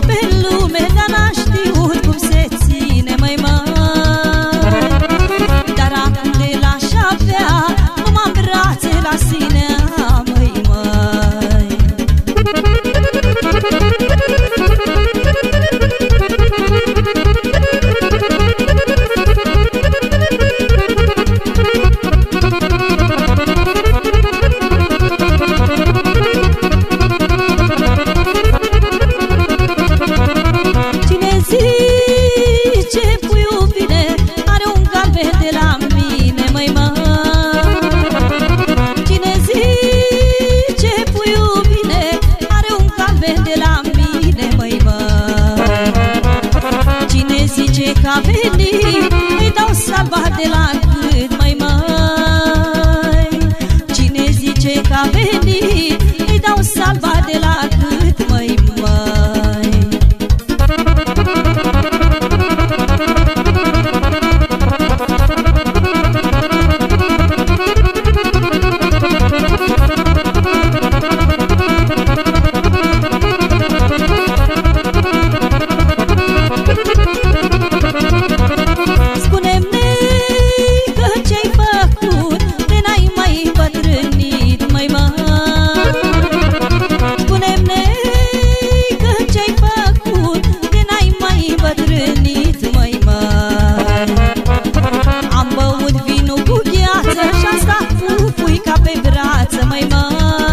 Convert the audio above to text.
căui pe lume, dar n-a știut cum se ține, mai mă Dar acum de la șapte de la मा